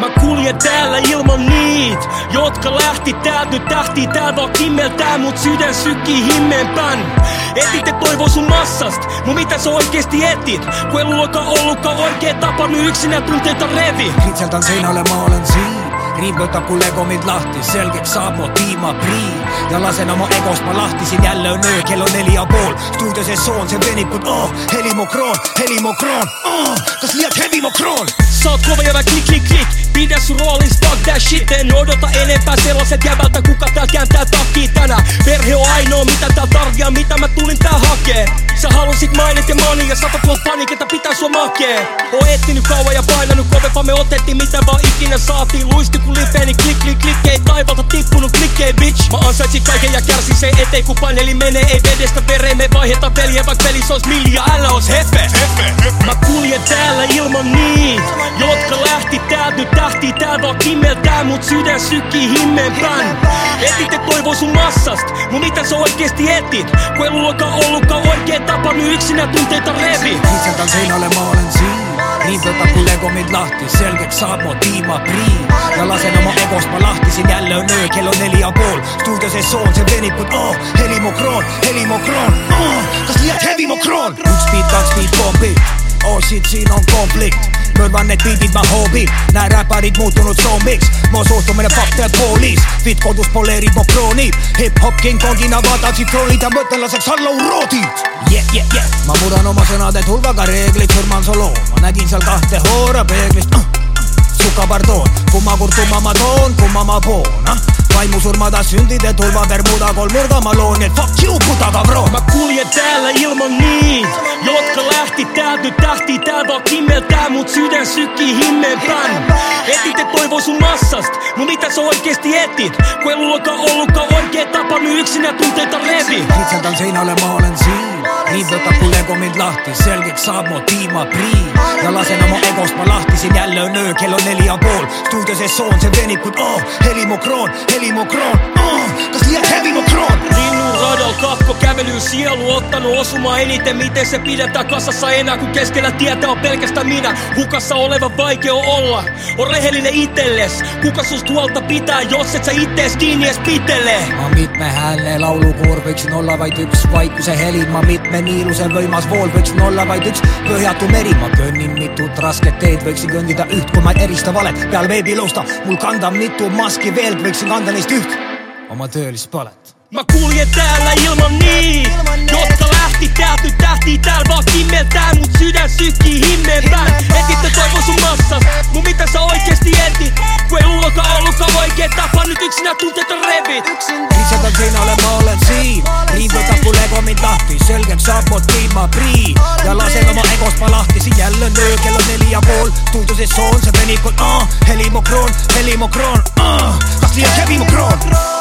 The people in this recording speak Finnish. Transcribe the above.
Mä kuljen täällä ilman niit, jotka lähti täältä nyt tähti täällä vaan kimmeltää mut sydän sykkii. Etit et toivo sun massast, mut mitä sä oikeesti etit? Kun ei luokaan ollutkaan oikea tapa, nyt yksinä tunteita revi. Kitseltän seinälle mä olen siin Rimpötä kun lego mind lahti, selgeks saab mu tiima prii Ja lasen oma egost ma lahtisin jälle on öö, kell on neli ja pool Stuudios ees soon, see venib kui oh, helimokroon, helimokroon oh, Kas hevimokroon? Sä oot kova jävä klik klik klik. Pidä sun roolis, fuck that shit. En odota enempää sellaiset jävältä Kuka tää kääntää takkii tänään. Perhe on ainoa mitä tää tarvii mitä mä tulin tää hakee. Sä halusit mainit ja mani ja sata tuolla panik että pitää sua makee Oon etsinyt kauan ja painanut kovempaa me otettiin mitä vaan ikinä saatiin. Luisti kun lipeeni klik klik klik Ei taivalta tippunut. Klikkei bitch. Mä ansaitsin kaiken ja kärsin se eteen kun paneeli menee. Ei vedestä vereen me vaiheta peliä vaikka pelissä ois milja. Älä ois hefe Mä kuljen täällä ilman niit Jotka lähti täältä. Nyt tähti tää vaan kimmeltää mut sydän sykkii Etit et toivo sun massast, mut mitä sä oikeesti etit? Kun ei luokaan ollutkaan oikea tapa, nyt yksinä tunteita revi Kitseltän seinälle mä olen siin. Rimpötä kun lego mind lahti, selgeks saab mu tiima prii Ja lasen oma egost ma lahtisin jälle on öö, kell on neli ja pool. Stuudios ees soon, see venib kui oh, helimokroon, helimokroon oh, Kas liialt hevimokroon? üks beat, kaks beat, kolm beat Oh shit, siin on konflikt Mörvan need beatid ma hoobib Näe räparid muutunud zombiks mu suhtumine fakte poliis Fit kodus poleerib mu krooni Hip-hop King Kongina vaatan tsitroonid ja mõtlen laseks alla uroodid yeah, yeah, yeah. ma murran oma sõnade tulvaga reeglid, surman su loo ma nägin seal kahte hoora peeglist. Uh, suka pardoon, kumma kurtuma ma toon, kumma ma poon ah? vaimusurmada sündide tulva Bermuda kolmnurga ma loon, et fuck you putaga bro mut sydän sykkii himmeenpäin Etitte toivo sun massast, mut mitä sä oikeesti etit? Kun ei mullakaan ollutkaan oikea tapa, nyt yksinä tunteita levi Kitseltän seinälle mä olen siinä Niin tota kun lego mind lahti, selkeeksi saamo tiima prii Ja lasen oma egosta mä lahtisin jälleen nöö, kello neljä pool Studio se soon, se venip kun oh, helimokroon, helimokroon, oh. Kas liian heavy mokroon, radal kakko kävelyy sielu ottanut osuma eniten. Miten se pidetään kasassa enää kun keskellä tietä on pelkästään minä? Hukassa oleva vaikea olla, on rehellinen itelles Kuka susta huolta pitää, jos et sä ittees kiinni ees pitele ma mitmehäälne laulukoor võiksin olla vaid üks vaikuse helin, ma mitme niiluse võimas vool võiksin olla vaid üks põhjatu meri, ma kõnnin mitut rasket teed, võiksin kõndida üht, kui ma ei erista valet, peal veebiluusta mul kanda mitu maski veel, võiksin kanda neist üht, oma töölist palet. Mä kuljen täällä ilman niit, jotka lähti täältä nyt tähti täällä vaan kimmeltää mut sydän sykkii himmeenpään Etitte toivo sun massas, mut mitä sä oikeesti etit? Kun ei luokaan ollutkaan oikea tapa, nyt yksinä tunteita revit. Kitseltän seinälle mä olen siin. Rimpötä kun lego mind lahti, selgeks saab mu tiima prii Ja lasen oma egost ma lahtisin jälle on öö, kell on neli ja pool Stuudios ees soon, see venib kui oh, helimokroon, helimokroon oh, Kas liialt hevimokroon?